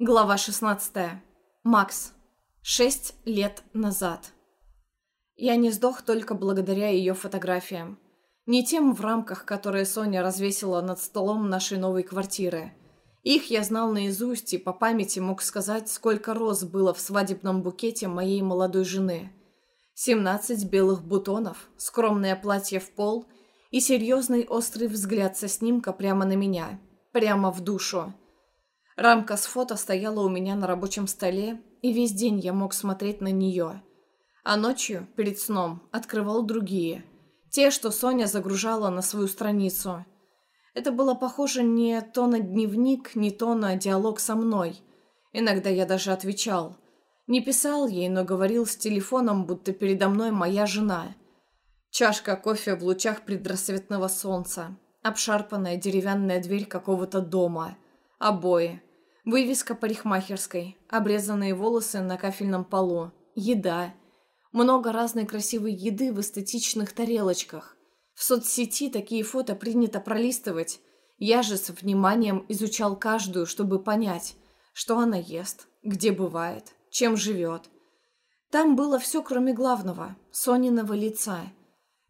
Глава 16. Макс. Шесть лет назад. Я не сдох только благодаря ее фотографиям. Не тем в рамках, которые Соня развесила над столом нашей новой квартиры. Их я знал наизусть и по памяти мог сказать, сколько роз было в свадебном букете моей молодой жены. 17 белых бутонов, скромное платье в пол и серьезный острый взгляд со снимка прямо на меня, прямо в душу. Рамка с фото стояла у меня на рабочем столе, и весь день я мог смотреть на нее. А ночью, перед сном, открывал другие. Те, что Соня загружала на свою страницу. Это было похоже не то на дневник, не то на диалог со мной. Иногда я даже отвечал. Не писал ей, но говорил с телефоном, будто передо мной моя жена. Чашка кофе в лучах предрассветного солнца. Обшарпанная деревянная дверь какого-то дома. Обои. Вывеска парикмахерской, обрезанные волосы на кафельном полу, еда. Много разной красивой еды в эстетичных тарелочках. В соцсети такие фото принято пролистывать. Я же с вниманием изучал каждую, чтобы понять, что она ест, где бывает, чем живет. Там было все, кроме главного – Сониного лица.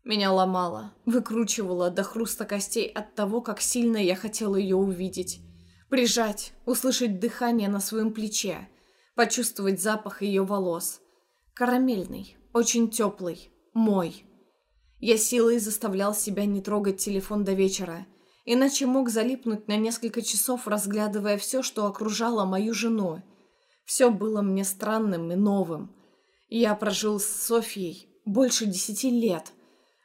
Меня ломало, выкручивало до хруста костей от того, как сильно я хотела ее увидеть. Прижать, услышать дыхание на своем плече, почувствовать запах ее волос. Карамельный, очень теплый, мой. Я силой заставлял себя не трогать телефон до вечера, иначе мог залипнуть на несколько часов, разглядывая все, что окружало мою жену. Все было мне странным и новым. Я прожил с Софьей больше десяти лет,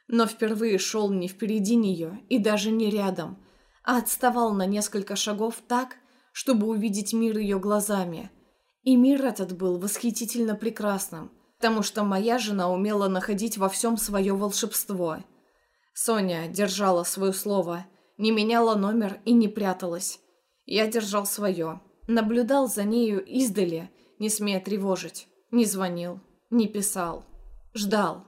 но впервые шел не впереди нее и даже не рядом – а отставал на несколько шагов так, чтобы увидеть мир ее глазами. И мир этот был восхитительно прекрасным, потому что моя жена умела находить во всем свое волшебство. Соня держала свое слово, не меняла номер и не пряталась. Я держал свое, наблюдал за нею издали, не смея тревожить, не звонил, не писал, ждал.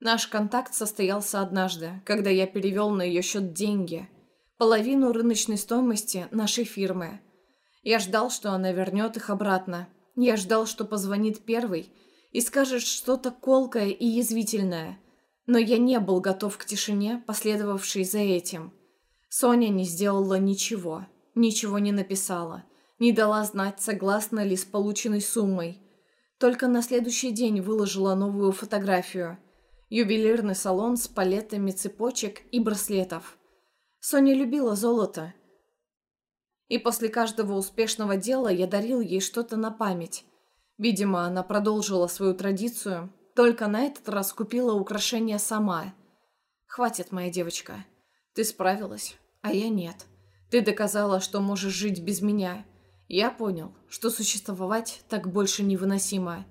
Наш контакт состоялся однажды, когда я перевел на ее счет деньги – половину рыночной стоимости нашей фирмы. Я ждал, что она вернет их обратно. Я ждал, что позвонит первый и скажет что-то колкое и язвительное. Но я не был готов к тишине, последовавшей за этим. Соня не сделала ничего, ничего не написала, не дала знать, согласна ли с полученной суммой. Только на следующий день выложила новую фотографию. Ювелирный салон с палетами цепочек и браслетов. Соня любила золото. И после каждого успешного дела я дарил ей что-то на память. Видимо, она продолжила свою традицию, только на этот раз купила украшение сама. «Хватит, моя девочка. Ты справилась, а я нет. Ты доказала, что можешь жить без меня. Я понял, что существовать так больше невыносимо.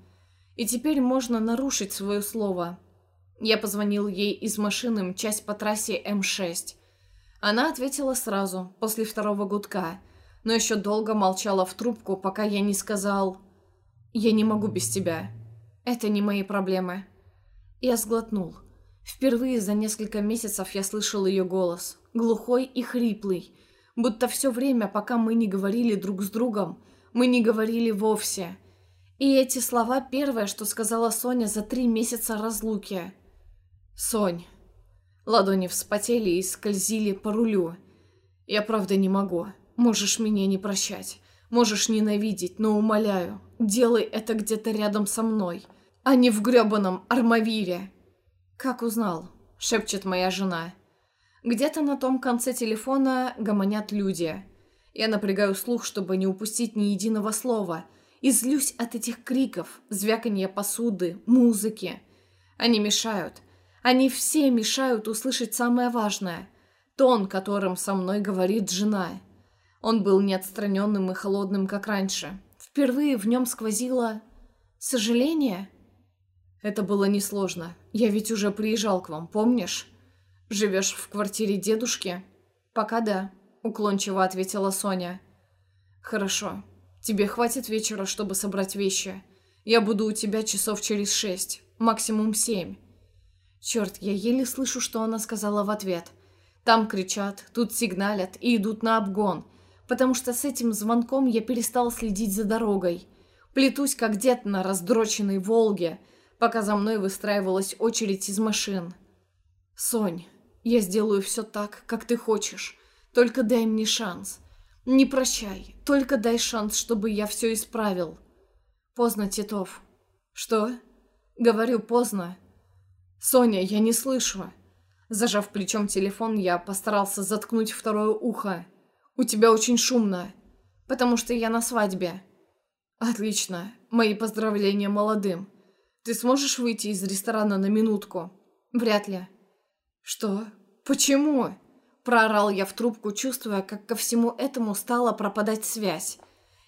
И теперь можно нарушить свое слово». Я позвонил ей из машины, часть по трассе М6. Она ответила сразу, после второго гудка, но еще долго молчала в трубку, пока я не сказал «Я не могу без тебя. Это не мои проблемы». Я сглотнул. Впервые за несколько месяцев я слышал ее голос, глухой и хриплый, будто все время, пока мы не говорили друг с другом, мы не говорили вовсе. И эти слова первое, что сказала Соня за три месяца разлуки. «Сонь, Ладони вспотели и скользили по рулю. «Я правда не могу. Можешь меня не прощать. Можешь ненавидеть, но умоляю, делай это где-то рядом со мной, а не в грёбаном Армавире». «Как узнал?» — шепчет моя жена. Где-то на том конце телефона гомонят люди. Я напрягаю слух, чтобы не упустить ни единого слова, и злюсь от этих криков, звяканья посуды, музыки. Они мешают, они все мешают услышать самое важное – тон, которым со мной говорит жена. Он был неотстраненным и холодным, как раньше. Впервые в нем сквозило сожаление. Это было несложно. Я ведь уже приезжал к вам, помнишь? Живешь в квартире дедушки? Пока да, уклончиво ответила Соня. Хорошо. Тебе хватит вечера, чтобы собрать вещи. Я буду у тебя часов через шесть, максимум семь. Черт, я еле слышу, что она сказала в ответ. Там кричат, тут сигналят и идут на обгон. потому что с этим звонком я перестал следить за дорогой. Плетусь, как дед на раздроченной «Волге», пока за мной выстраивалась очередь из машин. «Сонь, я сделаю все так, как ты хочешь. Только дай мне шанс. Не прощай, только дай шанс, чтобы я все исправил». «Поздно, Титов». «Что?» «Говорю, поздно». «Соня, я не слышу». Зажав плечом телефон, я постарался заткнуть второе ухо. «У тебя очень шумно, потому что я на свадьбе». «Отлично. Мои поздравления молодым. Ты сможешь выйти из ресторана на минутку?» «Вряд ли». «Что? Почему?» Проорал я в трубку, чувствуя, как ко всему этому стала пропадать связь.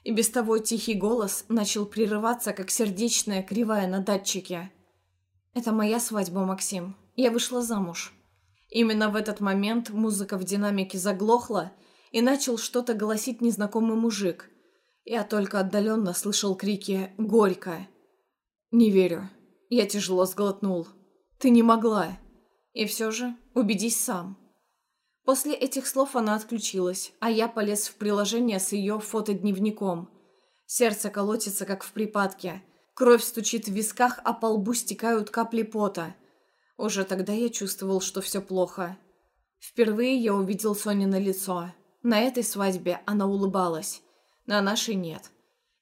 И без того тихий голос начал прерываться, как сердечная кривая на датчике. «Это моя свадьба, Максим. Я вышла замуж». Именно в этот момент музыка в динамике заглохла, и начал что-то голосить незнакомый мужик. Я только отдаленно слышал крики «Горько!». «Не верю». Я тяжело сглотнул. «Ты не могла». И все же убедись сам. После этих слов она отключилась, а я полез в приложение с ее фотодневником. Сердце колотится, как в припадке. Кровь стучит в висках, а по лбу стекают капли пота. Уже тогда я чувствовал, что все плохо. Впервые я увидел Соня на лицо. На этой свадьбе она улыбалась. На нашей нет.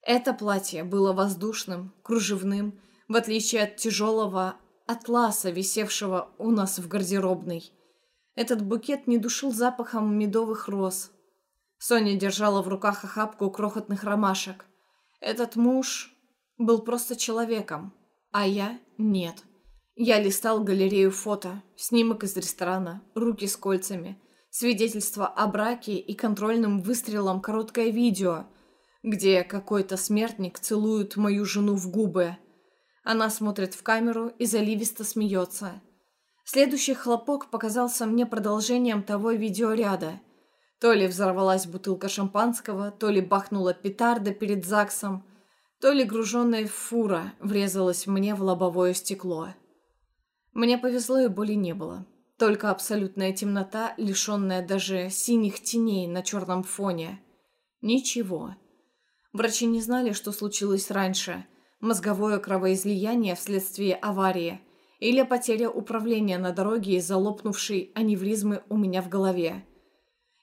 Это платье было воздушным, кружевным, в отличие от тяжелого атласа, висевшего у нас в гардеробной. Этот букет не душил запахом медовых роз. Соня держала в руках охапку крохотных ромашек. Этот муж был просто человеком, а я — нет. Я листал галерею фото, снимок из ресторана, руки с кольцами, свидетельство о браке и контрольным выстрелом короткое видео, где какой-то смертник целует мою жену в губы. Она смотрит в камеру и заливисто смеется. Следующий хлопок показался мне продолжением того видеоряда. То ли взорвалась бутылка шампанского, то ли бахнула петарда перед ЗАГСом, то ли груженная фура врезалась мне в лобовое стекло. Мне повезло и боли не было. Только абсолютная темнота, лишенная даже синих теней на черном фоне. Ничего. Врачи не знали, что случилось раньше. Мозговое кровоизлияние вследствие аварии или потеря управления на дороге из-за лопнувшей аневризмы у меня в голове.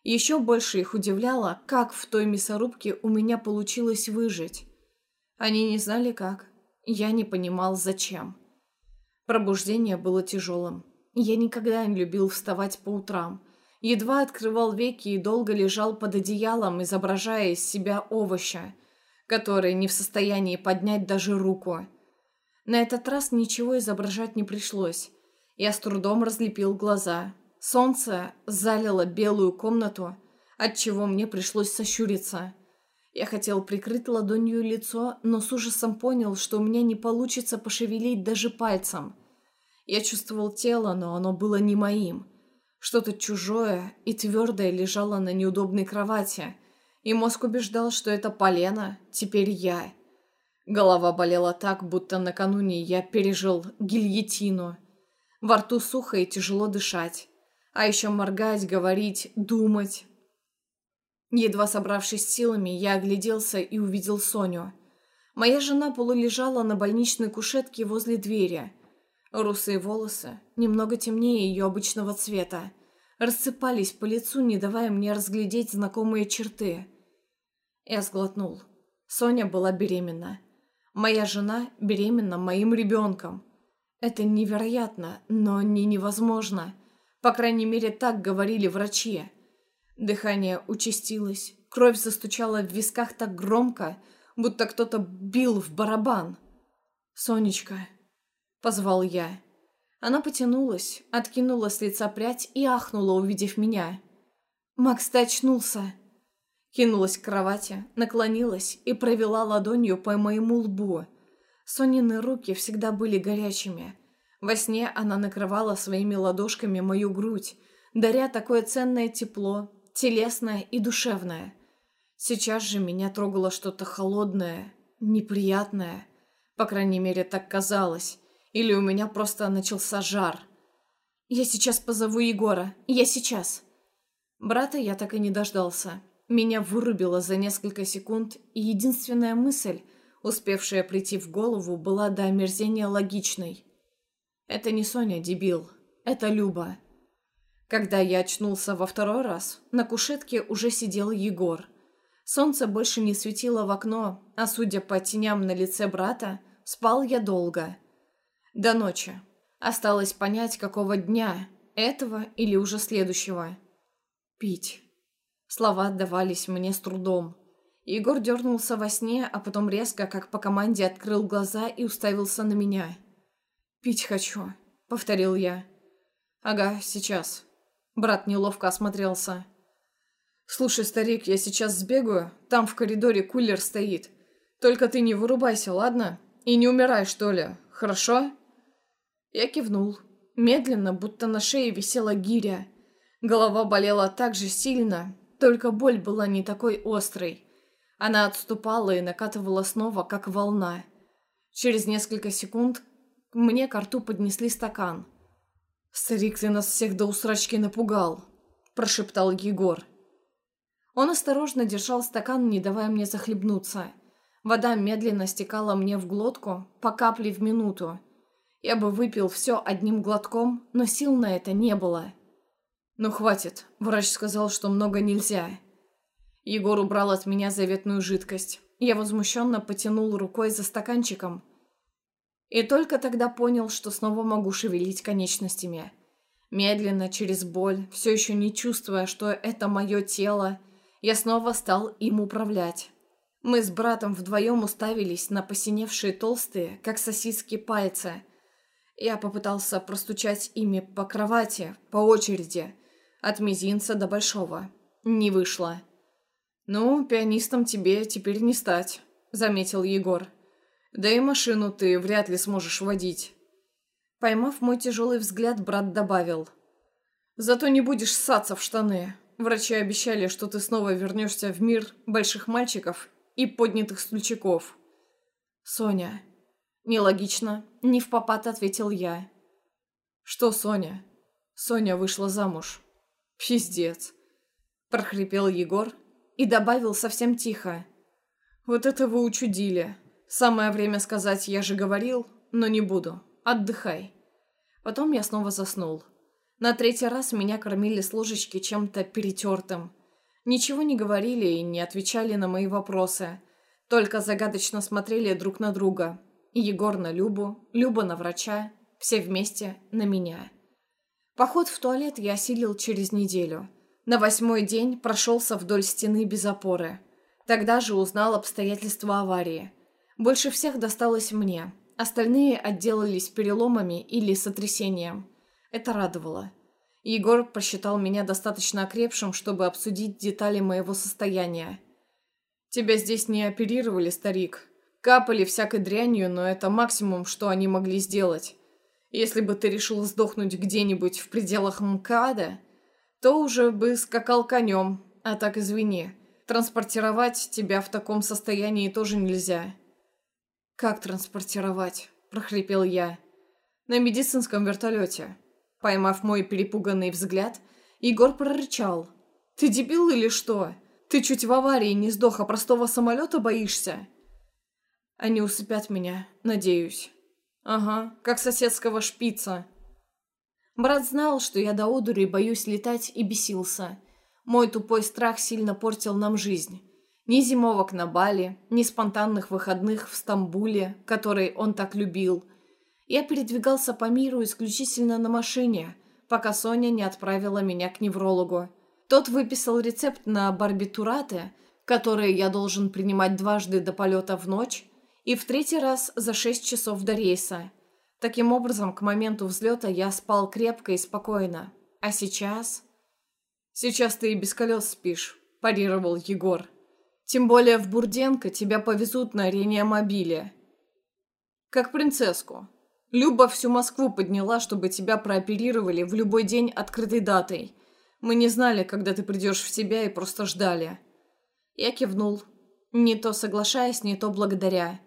Еще больше их удивляло, как в той мясорубке у меня получилось выжить. Они не знали как. Я не понимал, зачем. Пробуждение было тяжелым. Я никогда не любил вставать по утрам. Едва открывал веки и долго лежал под одеялом, изображая из себя овоща, который не в состоянии поднять даже руку. На этот раз ничего изображать не пришлось. Я с трудом разлепил глаза. Солнце залило белую комнату, отчего мне пришлось сощуриться. Я хотел прикрыть ладонью лицо, но с ужасом понял, что у меня не получится пошевелить даже пальцем. Я чувствовал тело, но оно было не моим. Что-то чужое и твердое лежало на неудобной кровати, и мозг убеждал, что это полено, теперь я. Голова болела так, будто накануне я пережил гильотину. Во рту сухо и тяжело дышать. А еще моргать, говорить, думать. Едва собравшись силами, я огляделся и увидел Соню. Моя жена полулежала на больничной кушетке возле двери – Русые волосы, немного темнее ее обычного цвета, рассыпались по лицу, не давая мне разглядеть знакомые черты. Я сглотнул. Соня была беременна. Моя жена беременна моим ребенком. Это невероятно, но не невозможно. По крайней мере, так говорили врачи. Дыхание участилось, кровь застучала в висках так громко, будто кто-то бил в барабан. «Сонечка, позвал я. Она потянулась, откинула с лица прядь и ахнула, увидев меня. «Макс, ты очнулся!» Кинулась к кровати, наклонилась и провела ладонью по моему лбу. Сонины руки всегда были горячими. Во сне она накрывала своими ладошками мою грудь, даря такое ценное тепло, телесное и душевное. Сейчас же меня трогало что-то холодное, неприятное. По крайней мере, так казалось. Или у меня просто начался жар. Я сейчас позову Егора. Я сейчас. Брата я так и не дождался. меня вырубило за несколько секунд, и единственная мысль, успевшая прийти в голову, была до омерзения логичной. Это не Соня, дебил. Это Люба. Когда я очнулся во второй раз, на кушетке уже сидел Егор. Солнце больше не светило в окно, а судя по теням на лице брата, спал я долго. До ночи. Осталось понять, какого дня, этого или уже следующего. Пить. Слова отдавались мне с трудом. Егор дернулся во сне, а потом резко, как по команде, открыл глаза и уставился на меня. «Пить хочу», — повторил я. «Ага, сейчас». Брат неловко осмотрелся. «Слушай, старик, я сейчас сбегаю. Там в коридоре кулер стоит. Только ты не вырубайся, ладно? И не умирай, что ли, хорошо?» Я кивнул. Медленно, будто на шее висела гиря. Голова болела так же сильно, только боль была не такой острой. Она отступала и накатывала снова, как волна. Через несколько секунд мне к рту поднесли стакан. «Старик, ты нас всех до усрачки напугал», – прошептал Егор. Он осторожно держал стакан, не давая мне захлебнуться. Вода медленно стекала мне в глотку, по капле в минуту. Я бы выпил все одним глотком, но сил на это не было. «Ну хватит», – врач сказал, что много нельзя. Егор убрал от меня заветную жидкость. Я возмущенно потянул рукой за стаканчиком – и только тогда понял, что снова могу шевелить конечностями. Медленно, через боль, все еще не чувствуя, что это мое тело, я снова стал им управлять. Мы с братом вдвоем уставились на посиневшие толстые, как сосиски, пальцы. Я попытался простучать ими по кровати, по очереди, от мизинца до большого. Не вышло. «Ну, пианистом тебе теперь не стать», — заметил Егор. Да и машину ты вряд ли сможешь водить». Поймав мой тяжелый взгляд, брат добавил. «Зато не будешь ссаться в штаны. Врачи обещали, что ты снова вернешься в мир больших мальчиков и поднятых стульчиков». «Соня». «Нелогично. Не в попад», — ответил я. «Что Соня?» «Соня вышла замуж». «Пиздец», — прохрипел Егор и добавил совсем тихо. «Вот это вы учудили. Самое время сказать «я же говорил», но не буду. Отдыхай. Потом я снова заснул. На третий раз меня кормили с ложечки чем-то перетертым. Ничего не говорили и не отвечали на мои вопросы. Только загадочно смотрели друг на друга. Егор на Любу, Люба на врача, все вместе на меня. Поход в туалет я осилил через неделю. На восьмой день прошелся вдоль стены без опоры. Тогда же узнал обстоятельства аварии – больше всех досталось мне. Остальные отделались переломами или сотрясением. Это радовало. Егор посчитал меня достаточно окрепшим, чтобы обсудить детали моего состояния. «Тебя здесь не оперировали, старик. Капали всякой дрянью, но это максимум, что они могли сделать. Если бы ты решил сдохнуть где-нибудь в пределах МКАДа, то уже бы скакал конем. А так извини, транспортировать тебя в таком состоянии тоже нельзя. «Как транспортировать?» – прохрипел я. «На медицинском вертолете». Поймав мой перепуганный взгляд, Егор прорычал. «Ты дебил или что? Ты чуть в аварии не сдох, а простого самолета боишься?» «Они усыпят меня, надеюсь». «Ага, как соседского шпица». Брат знал, что я до одури боюсь летать и бесился. Мой тупой страх сильно портил нам жизнь. Ни зимовок на Бали, ни спонтанных выходных в Стамбуле, который он так любил. Я передвигался по миру исключительно на машине, пока Соня не отправила меня к неврологу. Тот выписал рецепт на барбитураты, которые я должен принимать дважды до полета в ночь и в третий раз за шесть часов до рейса. Таким образом, к моменту взлета я спал крепко и спокойно. А сейчас... «Сейчас ты и без колес спишь», – парировал Егор. Тем более в Бурденко тебя повезут на реанимобиле. Как принцесску. Люба всю Москву подняла, чтобы тебя прооперировали в любой день открытой датой. Мы не знали, когда ты придешь в себя и просто ждали. Я кивнул. Не то соглашаясь, не то благодаря.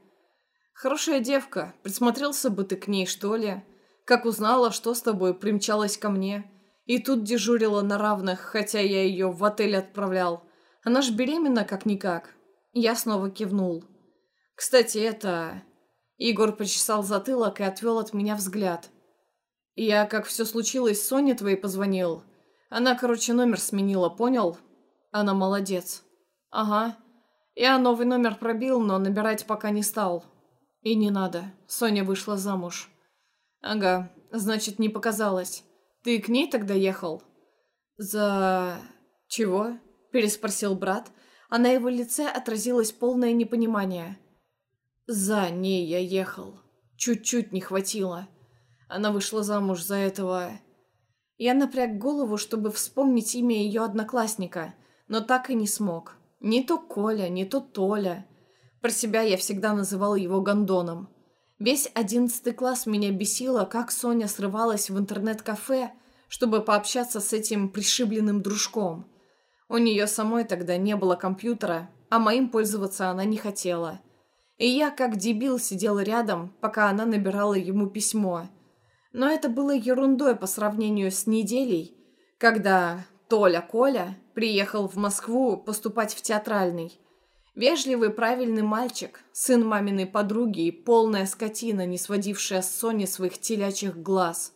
Хорошая девка. Присмотрелся бы ты к ней, что ли? Как узнала, что с тобой, примчалась ко мне. И тут дежурила на равных, хотя я ее в отель отправлял. Она ж беременна как-никак. Я снова кивнул. Кстати, это... Егор почесал затылок и отвел от меня взгляд. Я, как все случилось, Соне твоей позвонил. Она, короче, номер сменила, понял? Она молодец. Ага. Я новый номер пробил, но набирать пока не стал. И не надо. Соня вышла замуж. Ага, значит, не показалось. Ты к ней тогда ехал? За... чего? Переспросил брат, а на его лице отразилось полное непонимание. За ней я ехал. Чуть-чуть не хватило. Она вышла замуж за этого... Я напряг голову, чтобы вспомнить имя ее одноклассника, но так и не смог. Не то Коля, не то Толя. Про себя я всегда называл его гондоном. Весь одиннадцатый класс меня бесило, как Соня срывалась в интернет-кафе, чтобы пообщаться с этим пришибленным дружком. У нее самой тогда не было компьютера, а моим пользоваться она не хотела. И я, как дебил, сидел рядом, пока она набирала ему письмо. Но это было ерундой по сравнению с неделей, когда Толя-Коля приехал в Москву поступать в театральный. Вежливый, правильный мальчик, сын маминой подруги и полная скотина, не сводившая с Сони своих телячьих глаз.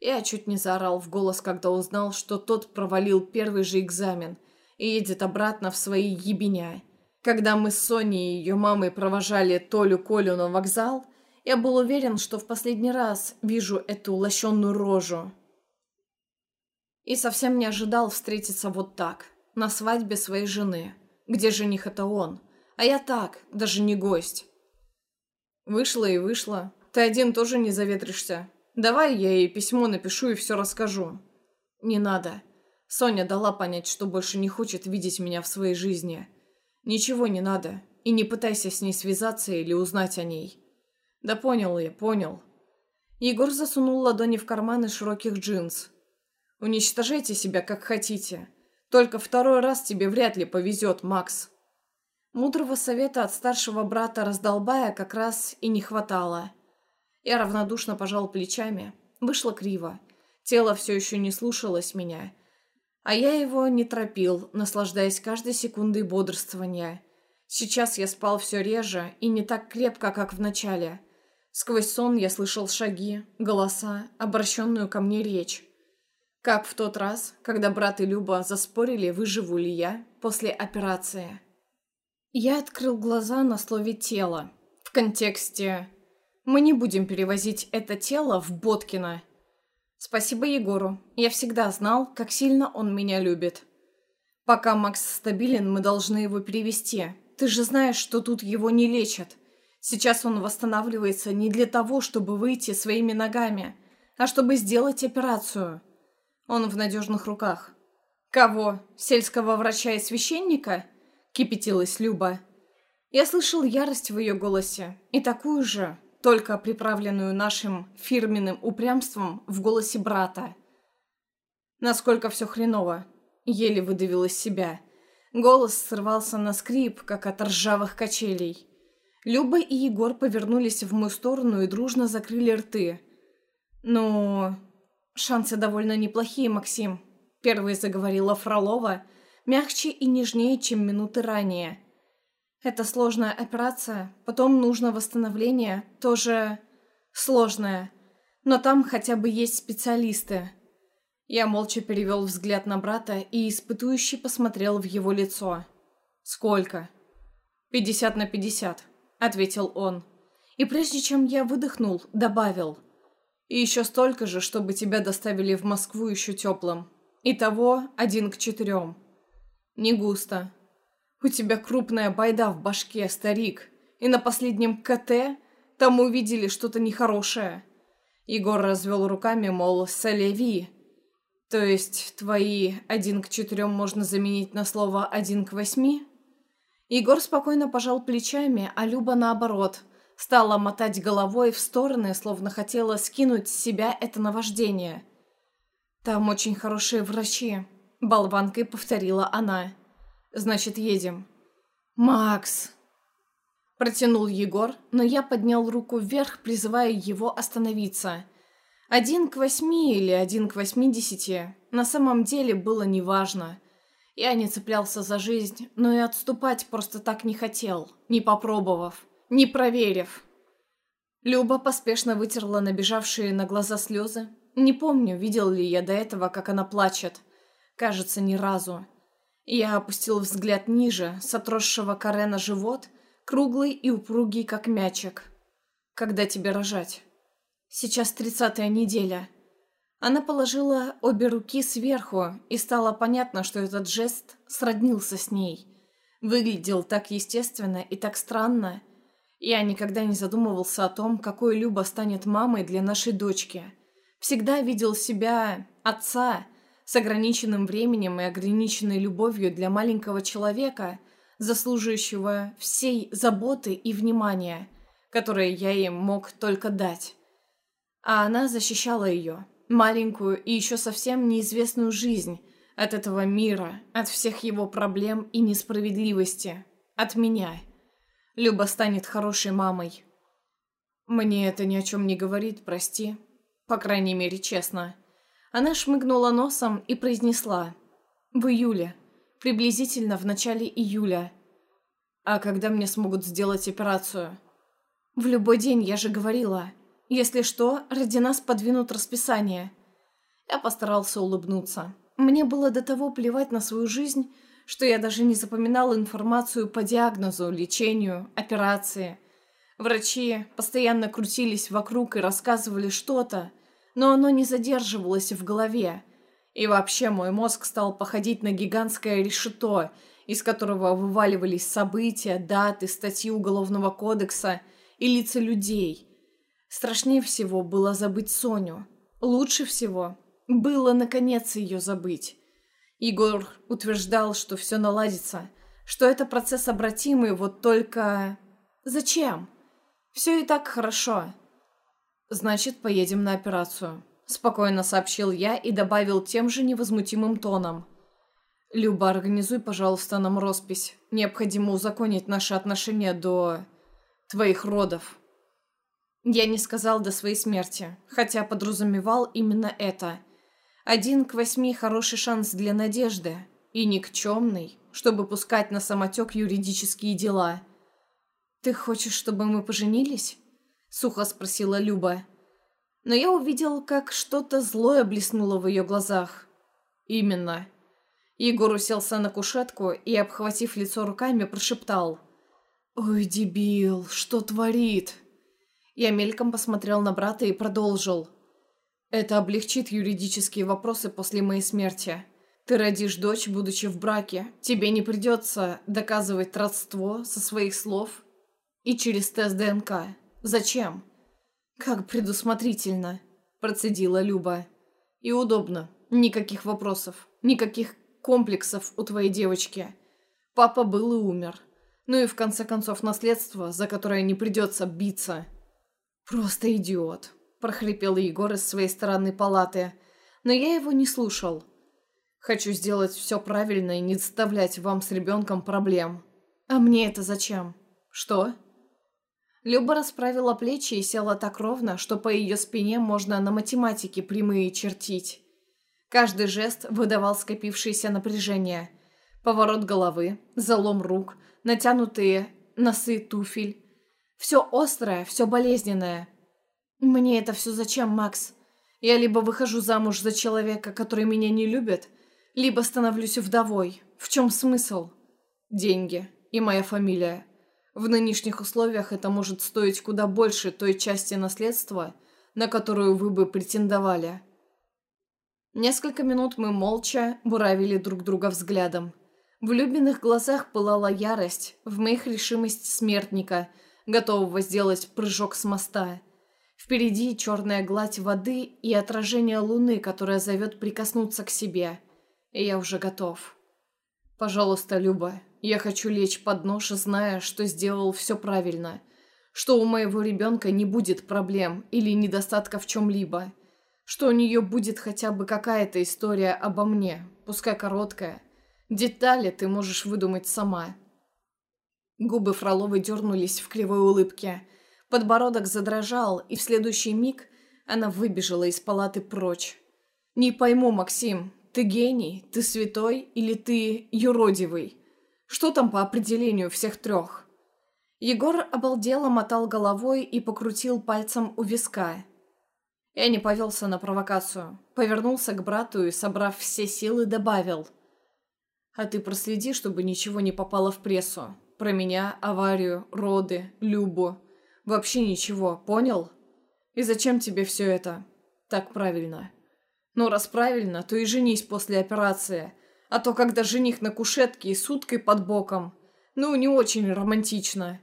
Я чуть не заорал в голос, когда узнал, что тот провалил первый же экзамен и едет обратно в свои ебеня. Когда мы с Соней и ее мамой провожали Толю Колю на вокзал, я был уверен, что в последний раз вижу эту лощенную рожу. И совсем не ожидал встретиться вот так, на свадьбе своей жены, где жених это он, а я так, даже не гость. Вышла и вышла. Ты один тоже не заветришься. Давай я ей письмо напишу и все расскажу. Не надо. Соня дала понять, что больше не хочет видеть меня в своей жизни. «Ничего не надо, и не пытайся с ней связаться или узнать о ней». «Да понял я, понял». Егор засунул ладони в карманы широких джинс. «Уничтожайте себя, как хотите. Только второй раз тебе вряд ли повезет, Макс». Мудрого совета от старшего брата раздолбая как раз и не хватало. Я равнодушно пожал плечами. Вышло криво. Тело все еще не слушалось меня – а я его не торопил, наслаждаясь каждой секундой бодрствования. Сейчас я спал все реже и не так крепко, как в начале. Сквозь сон я слышал шаги, голоса, обращенную ко мне речь. Как в тот раз, когда брат и Люба заспорили, выживу ли я после операции. Я открыл глаза на слове «тело». В контексте «Мы не будем перевозить это тело в Боткино Спасибо Егору. Я всегда знал, как сильно он меня любит. Пока Макс стабилен, мы должны его перевести. Ты же знаешь, что тут его не лечат. Сейчас он восстанавливается не для того, чтобы выйти своими ногами, а чтобы сделать операцию. Он в надежных руках. Кого? Сельского врача и священника? Кипятилась Люба. Я слышал ярость в ее голосе. И такую же, только приправленную нашим фирменным упрямством в голосе брата. Насколько все хреново, еле выдавил из себя. Голос срывался на скрип, как от ржавых качелей. Люба и Егор повернулись в мою сторону и дружно закрыли рты. «Ну, шансы довольно неплохие, Максим», — первой заговорила Фролова, мягче и нежнее, чем минуты ранее. Это сложная операция, потом нужно восстановление, тоже сложное. Но там хотя бы есть специалисты. Я молча перевел взгляд на брата и испытующий посмотрел в его лицо. «Сколько?» «Пятьдесят на пятьдесят», — ответил он. И прежде чем я выдохнул, добавил. «И еще столько же, чтобы тебя доставили в Москву еще теплым. Итого один к четырем». «Не густо», у тебя крупная байда в башке, старик. И на последнем КТ там увидели что-то нехорошее. Егор развел руками, мол, «Салеви». То есть твои один к четырем можно заменить на слово один к восьми? Егор спокойно пожал плечами, а Люба, наоборот, стала мотать головой в стороны, словно хотела скинуть с себя это наваждение. «Там очень хорошие врачи», — болванкой повторила она. Значит, едем. Макс. Протянул Егор, но я поднял руку вверх, призывая его остановиться. Один к восьми или один к восьмидесяти на самом деле было неважно. Я не цеплялся за жизнь, но и отступать просто так не хотел, не попробовав, не проверив. Люба поспешно вытерла набежавшие на глаза слезы. Не помню, видел ли я до этого, как она плачет. Кажется, ни разу. Я опустил взгляд ниже, с отросшего коре живот, круглый и упругий, как мячик. «Когда тебе рожать?» «Сейчас тридцатая неделя». Она положила обе руки сверху, и стало понятно, что этот жест сроднился с ней. Выглядел так естественно и так странно. Я никогда не задумывался о том, какой Люба станет мамой для нашей дочки. Всегда видел себя, отца, с ограниченным временем и ограниченной любовью для маленького человека, заслуживающего всей заботы и внимания, которые я им мог только дать. А она защищала ее, маленькую и еще совсем неизвестную жизнь, от этого мира, от всех его проблем и несправедливости, от меня. Люба станет хорошей мамой. Мне это ни о чем не говорит, прости. По крайней мере, честно. Она шмыгнула носом и произнесла. «В июле. Приблизительно в начале июля. А когда мне смогут сделать операцию?» «В любой день, я же говорила. Если что, ради нас подвинут расписание». Я постарался улыбнуться. Мне было до того плевать на свою жизнь, что я даже не запоминал информацию по диагнозу, лечению, операции. Врачи постоянно крутились вокруг и рассказывали что-то, но оно не задерживалось в голове. И вообще мой мозг стал походить на гигантское решето, из которого вываливались события, даты, статьи Уголовного кодекса и лица людей. Страшнее всего было забыть Соню. Лучше всего было, наконец, ее забыть. Егор утверждал, что все наладится, что это процесс обратимый, вот только... Зачем? Все и так хорошо. «Значит, поедем на операцию», – спокойно сообщил я и добавил тем же невозмутимым тоном. «Люба, организуй, пожалуйста, нам роспись. Необходимо узаконить наши отношения до... твоих родов». Я не сказал до своей смерти, хотя подразумевал именно это. Один к восьми хороший шанс для надежды, и никчемный, чтобы пускать на самотек юридические дела. «Ты хочешь, чтобы мы поженились?» Сухо спросила Люба. Но я увидел, как что-то злое блеснуло в ее глазах. Именно. Егор уселся на кушетку и, обхватив лицо руками, прошептал. «Ой, дебил, что творит?» Я мельком посмотрел на брата и продолжил. «Это облегчит юридические вопросы после моей смерти. Ты родишь дочь, будучи в браке. Тебе не придется доказывать родство со своих слов и через тест ДНК. Зачем? Как предусмотрительно, процедила Люба. И удобно. Никаких вопросов, никаких комплексов у твоей девочки. Папа был и умер. Ну и в конце концов наследство, за которое не придется биться. Просто идиот, прохрипел Егор из своей стороны палаты. Но я его не слушал. Хочу сделать все правильно и не доставлять вам с ребенком проблем. А мне это зачем? Что? Люба расправила плечи и села так ровно, что по ее спине можно на математике прямые чертить. Каждый жест выдавал скопившееся напряжение. Поворот головы, залом рук, натянутые носы туфель. Все острое, все болезненное. Мне это все зачем, Макс? Я либо выхожу замуж за человека, который меня не любит, либо становлюсь вдовой. В чем смысл? Деньги и моя фамилия. В нынешних условиях это может стоить куда больше той части наследства, на которую вы бы претендовали. Несколько минут мы молча буравили друг друга взглядом. В Любиных глазах пылала ярость, в моих решимость смертника, готового сделать прыжок с моста. Впереди черная гладь воды и отражение луны, которая зовет прикоснуться к себе. И я уже готов. «Пожалуйста, Люба, я хочу лечь под нож, зная, что сделал все правильно. Что у моего ребенка не будет проблем или недостатка в чем-либо. Что у нее будет хотя бы какая-то история обо мне, пускай короткая. Детали ты можешь выдумать сама». Губы Фроловой дернулись в кривой улыбке. Подбородок задрожал, и в следующий миг она выбежала из палаты прочь. «Не пойму, Максим, Ты гений, ты святой или ты юродивый? Что там по определению всех трех? Егор обалдело мотал головой и покрутил пальцем у виска. Я не повелся на провокацию. Повернулся к брату и, собрав все силы, добавил. «А ты проследи, чтобы ничего не попало в прессу. Про меня, аварию, роды, Любу. Вообще ничего, понял? И зачем тебе все это? Так правильно. Ну, раз правильно, то и женись после операции. А то, когда жених на кушетке и суткой под боком, ну, не очень романтично.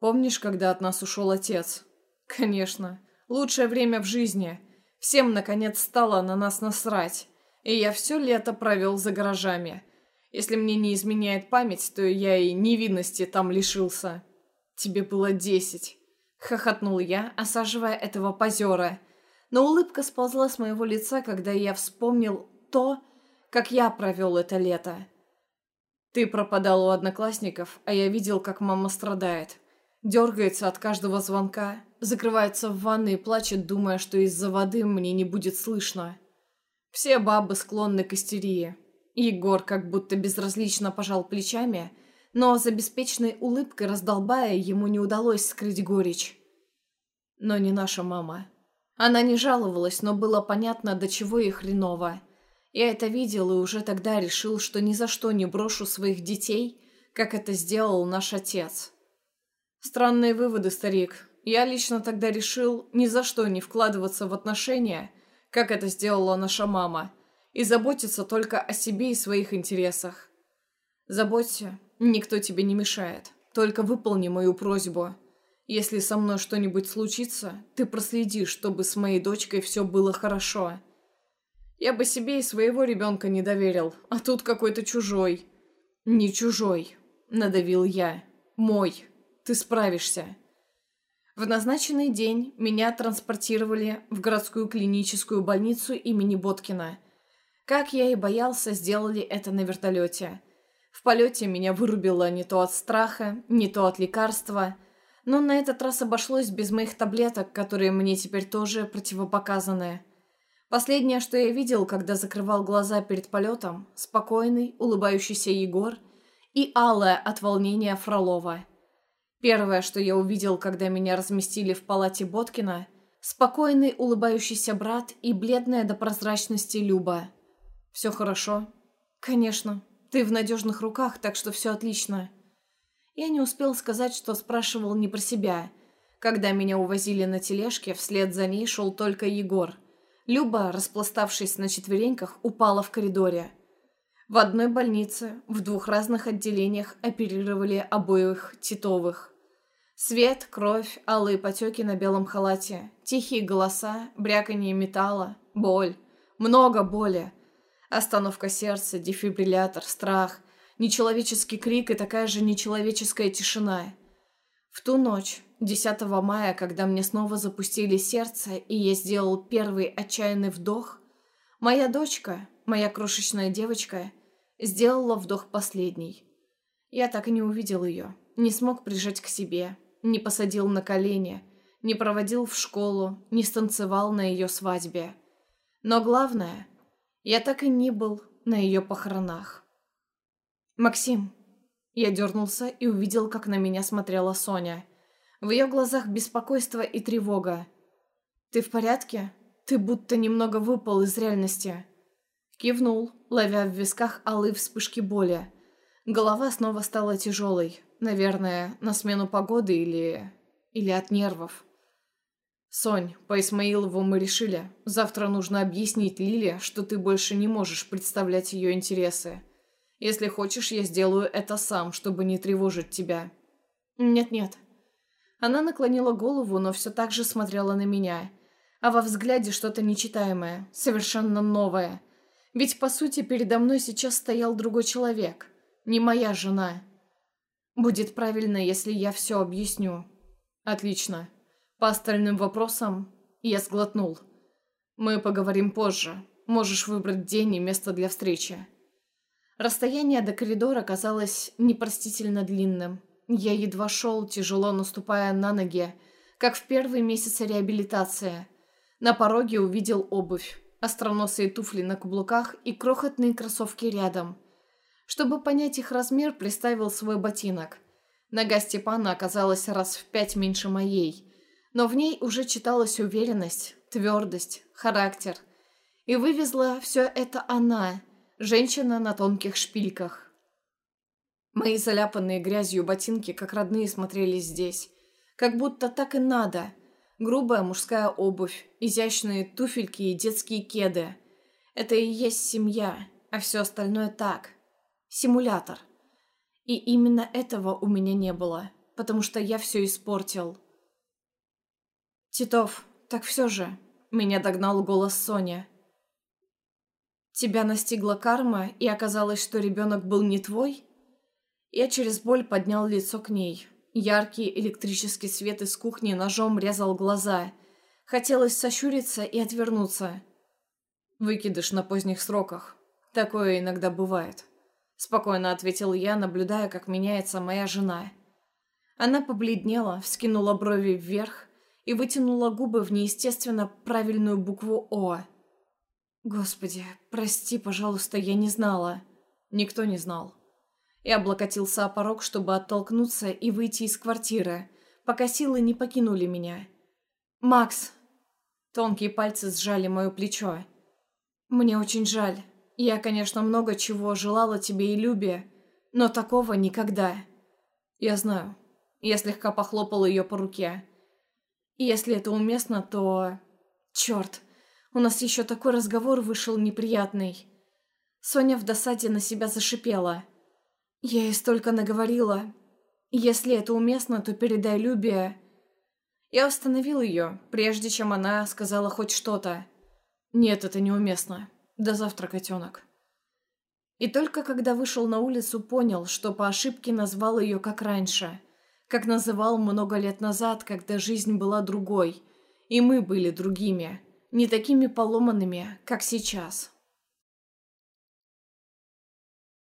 Помнишь, когда от нас ушел отец? Конечно. Лучшее время в жизни. Всем, наконец, стало на нас насрать. И я все лето провел за гаражами. Если мне не изменяет память, то я и невинности там лишился. Тебе было десять. Хохотнул я, осаживая этого позера. Но улыбка сползла с моего лица, когда я вспомнил то, как я провел это лето. Ты пропадал у одноклассников, а я видел, как мама страдает. Дергается от каждого звонка, закрывается в ванной и плачет, думая, что из-за воды мне не будет слышно. Все бабы склонны к истерии. Егор как будто безразлично пожал плечами, но за беспечной улыбкой раздолбая ему не удалось скрыть горечь. Но не наша мама. Она не жаловалась, но было понятно, до чего ей хреново. Я это видел и уже тогда решил, что ни за что не брошу своих детей, как это сделал наш отец. Странные выводы, старик. Я лично тогда решил ни за что не вкладываться в отношения, как это сделала наша мама – и заботиться только о себе и своих интересах. Заботься, никто тебе не мешает. Только выполни мою просьбу. Если со мной что-нибудь случится, ты проследи, чтобы с моей дочкой все было хорошо. Я бы себе и своего ребенка не доверил, а тут какой-то чужой. Не чужой, надавил я. Мой. Ты справишься. В назначенный день меня транспортировали в городскую клиническую больницу имени Боткина – как я и боялся, сделали это на вертолете. В полете меня вырубило не то от страха, не то от лекарства, но на этот раз обошлось без моих таблеток, которые мне теперь тоже противопоказаны. Последнее, что я видел, когда закрывал глаза перед полетом, спокойный, улыбающийся Егор и алая от волнения Фролова. Первое, что я увидел, когда меня разместили в палате Боткина, спокойный, улыбающийся брат и бледная до прозрачности Люба – «Все хорошо?» «Конечно. Ты в надежных руках, так что все отлично». Я не успел сказать, что спрашивал не про себя. Когда меня увозили на тележке, вслед за ней шел только Егор. Люба, распластавшись на четвереньках, упала в коридоре. В одной больнице, в двух разных отделениях оперировали обоих Титовых. Свет, кровь, алые потеки на белом халате, тихие голоса, бряканье металла, боль. Много боли. Остановка сердца, дефибриллятор, страх, нечеловеческий крик и такая же нечеловеческая тишина. В ту ночь, 10 мая, когда мне снова запустили сердце, и я сделал первый отчаянный вдох, моя дочка, моя крошечная девочка, сделала вдох последний. Я так и не увидел ее, не смог прижать к себе, не посадил на колени, не проводил в школу, не станцевал на ее свадьбе. Но главное — я так и не был на ее похоронах. «Максим!» Я дернулся и увидел, как на меня смотрела Соня. В ее глазах беспокойство и тревога. «Ты в порядке? Ты будто немного выпал из реальности». Кивнул, ловя в висках алые вспышки боли. Голова снова стала тяжелой. Наверное, на смену погоды или... или от нервов. «Сонь, по Исмаилову мы решили. Завтра нужно объяснить Лиле, что ты больше не можешь представлять ее интересы. Если хочешь, я сделаю это сам, чтобы не тревожить тебя». «Нет-нет». Она наклонила голову, но все так же смотрела на меня. А во взгляде что-то нечитаемое, совершенно новое. Ведь, по сути, передо мной сейчас стоял другой человек. Не моя жена. Будет правильно, если я все объясню. Отлично. По остальным вопросам я сглотнул. Мы поговорим позже. Можешь выбрать день и место для встречи. Расстояние до коридора казалось непростительно длинным. Я едва шел, тяжело наступая на ноги, как в первые месяцы реабилитации. На пороге увидел обувь. остроносые туфли на каблуках и крохотные кроссовки рядом. Чтобы понять их размер, приставил свой ботинок. Нога Степана оказалась раз в пять меньше моей, но в ней уже читалась уверенность, твердость, характер. И вывезла все это она, женщина на тонких шпильках. Мои заляпанные грязью ботинки, как родные, смотрелись здесь. Как будто так и надо. Грубая мужская обувь, изящные туфельки и детские кеды. Это и есть семья, а все остальное так. Симулятор. И именно этого у меня не было, потому что я все испортил. «Титов, так все же», — меня догнал голос Соня. «Тебя настигла карма, и оказалось, что ребенок был не твой?» Я через боль поднял лицо к ней. Яркий электрический свет из кухни ножом резал глаза. Хотелось сощуриться и отвернуться. «Выкидыш на поздних сроках. Такое иногда бывает», — спокойно ответил я, наблюдая, как меняется моя жена. Она побледнела, вскинула брови вверх и вытянула губы в неестественно правильную букву «О». «Господи, прости, пожалуйста, я не знала». Никто не знал и облокотился о порог, чтобы оттолкнуться и выйти из квартиры, пока силы не покинули меня. «Макс!» Тонкие пальцы сжали мое плечо. «Мне очень жаль. Я, конечно, много чего желала тебе и Любе, но такого никогда». «Я знаю». Я слегка похлопал ее по руке. «Если это уместно, то...» «Черт, у нас еще такой разговор вышел неприятный». Соня в досаде на себя зашипела – я ей столько наговорила. Если это уместно, то передай Любе. Я остановил ее, прежде чем она сказала хоть что-то. Нет, это неуместно. До завтра, котенок. И только когда вышел на улицу, понял, что по ошибке назвал ее как раньше. Как называл много лет назад, когда жизнь была другой. И мы были другими. Не такими поломанными, как сейчас.